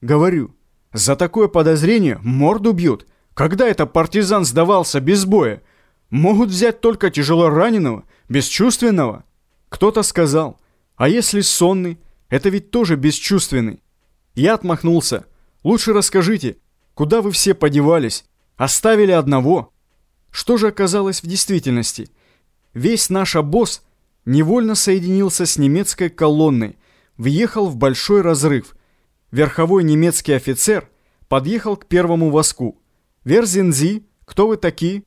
Говорю, за такое подозрение морду бьют. Когда это партизан сдавался без боя? Могут взять только тяжело раненого, бесчувственного. Кто-то сказал, а если сонный, это ведь тоже бесчувственный. Я отмахнулся. Лучше расскажите, куда вы все подевались? Оставили одного. Что же оказалось в действительности? Весь наш обоз невольно соединился с немецкой колонной, въехал в большой разрыв. Верховой немецкий офицер подъехал к первому воску. «Верзинзи, кто вы такие?»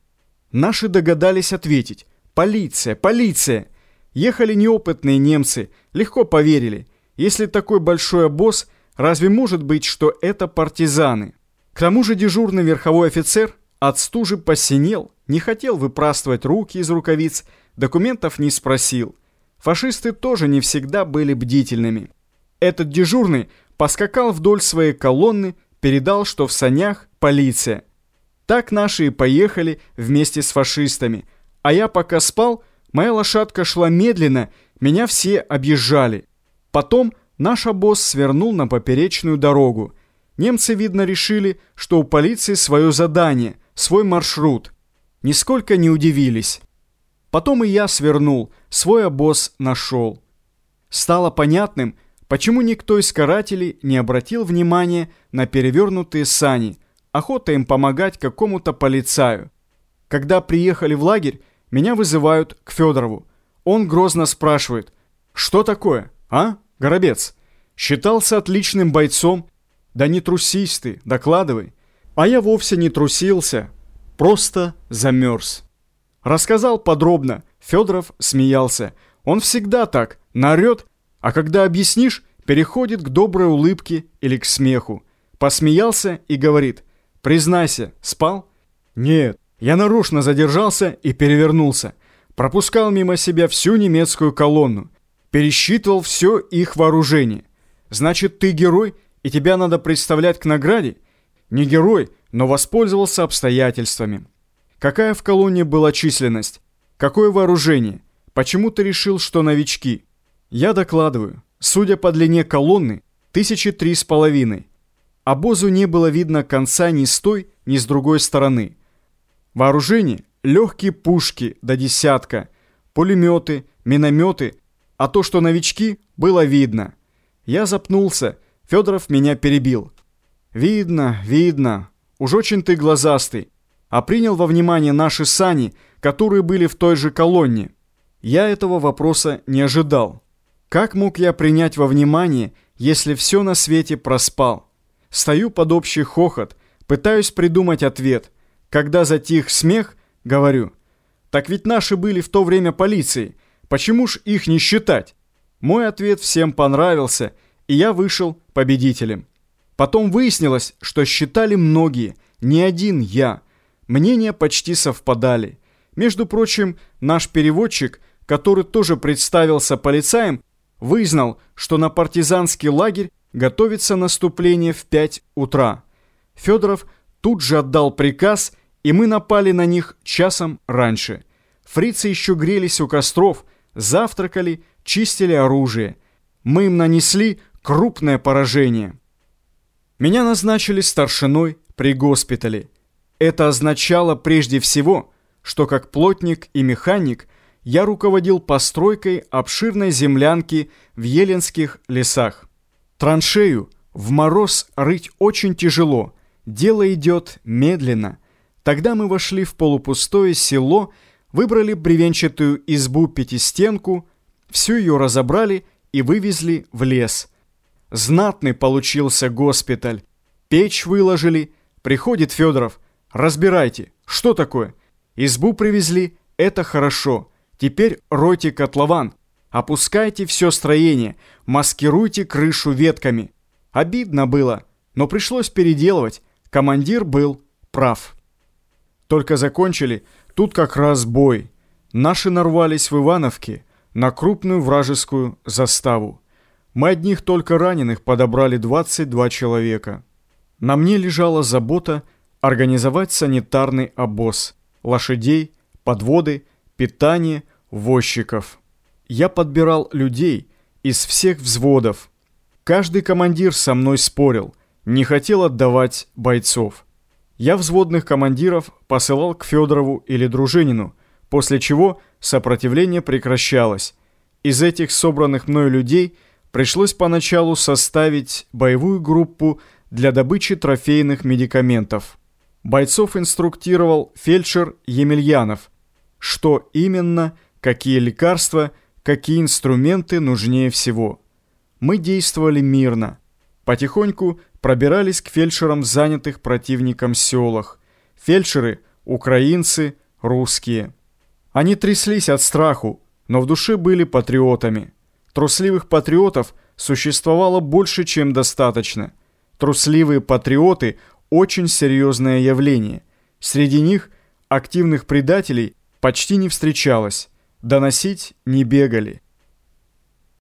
Наши догадались ответить. «Полиция! Полиция!» Ехали неопытные немцы, легко поверили. Если такой большой обоз, разве может быть, что это партизаны? К тому же дежурный верховой офицер от стужи посинел, не хотел выпрастывать руки из рукавиц, документов не спросил. Фашисты тоже не всегда были бдительными. Этот дежурный поскакал вдоль своей колонны, передал, что в санях полиция. Так наши и поехали вместе с фашистами. А я пока спал, моя лошадка шла медленно, меня все объезжали. Потом наш обоз свернул на поперечную дорогу. Немцы, видно, решили, что у полиции свое задание, свой маршрут. Нисколько не удивились. Потом и я свернул, свой обоз нашел. Стало понятным, почему никто из карателей не обратил внимания на перевернутые сани, охота им помогать какому-то полицаю. Когда приехали в лагерь, меня вызывают к Федорову. Он грозно спрашивает, что такое, а, Горобец? Считался отличным бойцом, да не трусись ты, докладывай. А я вовсе не трусился, просто замерз. Рассказал подробно, Федоров смеялся. Он всегда так, наорет, а когда объяснишь, переходит к доброй улыбке или к смеху. Посмеялся и говорит, признайся, спал? Нет, я нарочно задержался и перевернулся. Пропускал мимо себя всю немецкую колонну. Пересчитывал все их вооружение. Значит, ты герой, и тебя надо представлять к награде? Не герой, но воспользовался обстоятельствами. Какая в колонне была численность? Какое вооружение? Почему ты решил, что новички? Я докладываю. Судя по длине колонны, тысячи три с половиной. Обозу не было видно конца ни с той, ни с другой стороны. Вооружение – легкие пушки до десятка, пулеметы, минометы, а то, что новички, было видно. Я запнулся, Федоров меня перебил. «Видно, видно. Уж очень ты глазастый. А принял во внимание наши сани, которые были в той же колонне. Я этого вопроса не ожидал. Как мог я принять во внимание, если все на свете проспал? Стою под общий хохот, пытаюсь придумать ответ. Когда затих смех, говорю, так ведь наши были в то время полицией, почему ж их не считать? Мой ответ всем понравился, и я вышел победителем. Потом выяснилось, что считали многие, не один я. Мнения почти совпадали. Между прочим, наш переводчик, который тоже представился полицаем, вызнал, что на партизанский лагерь готовится наступление в 5 утра. Федоров тут же отдал приказ, и мы напали на них часом раньше. Фрицы еще грелись у костров, завтракали, чистили оружие. Мы им нанесли крупное поражение. Меня назначили старшиной при госпитале. Это означало прежде всего, что как плотник и механик я руководил постройкой обширной землянки в Еленских лесах. Траншею в мороз рыть очень тяжело, дело идет медленно. Тогда мы вошли в полупустое село, выбрали бревенчатую избу-пятистенку, всю ее разобрали и вывезли в лес – Знатный получился госпиталь. Печь выложили. Приходит Федоров. Разбирайте. Что такое? Избу привезли. Это хорошо. Теперь ройте котлован. Опускайте все строение. Маскируйте крышу ветками. Обидно было, но пришлось переделывать. Командир был прав. Только закончили, тут как раз бой. Наши нарвались в Ивановке на крупную вражескую заставу. Мы одних только раненых подобрали 22 человека. На мне лежала забота организовать санитарный обоз, лошадей, подводы, питание, возчиков. Я подбирал людей из всех взводов. Каждый командир со мной спорил. не хотел отдавать бойцов. Я взводных командиров посылал к Федорову или Дружинину, после чего сопротивление прекращалось. Из этих собранных мной людей пришлось поначалу составить боевую группу для добычи трофейных медикаментов. Бойцов инструктировал фельдшер Емельянов, что именно, какие лекарства, какие инструменты нужнее всего. Мы действовали мирно. Потихоньку пробирались к фельдшерам занятых противником селах. Фельдшеры – украинцы, русские. Они тряслись от страху, но в душе были патриотами. Трусливых патриотов существовало больше, чем достаточно. Трусливые патриоты – очень серьезное явление. Среди них активных предателей почти не встречалось, доносить не бегали.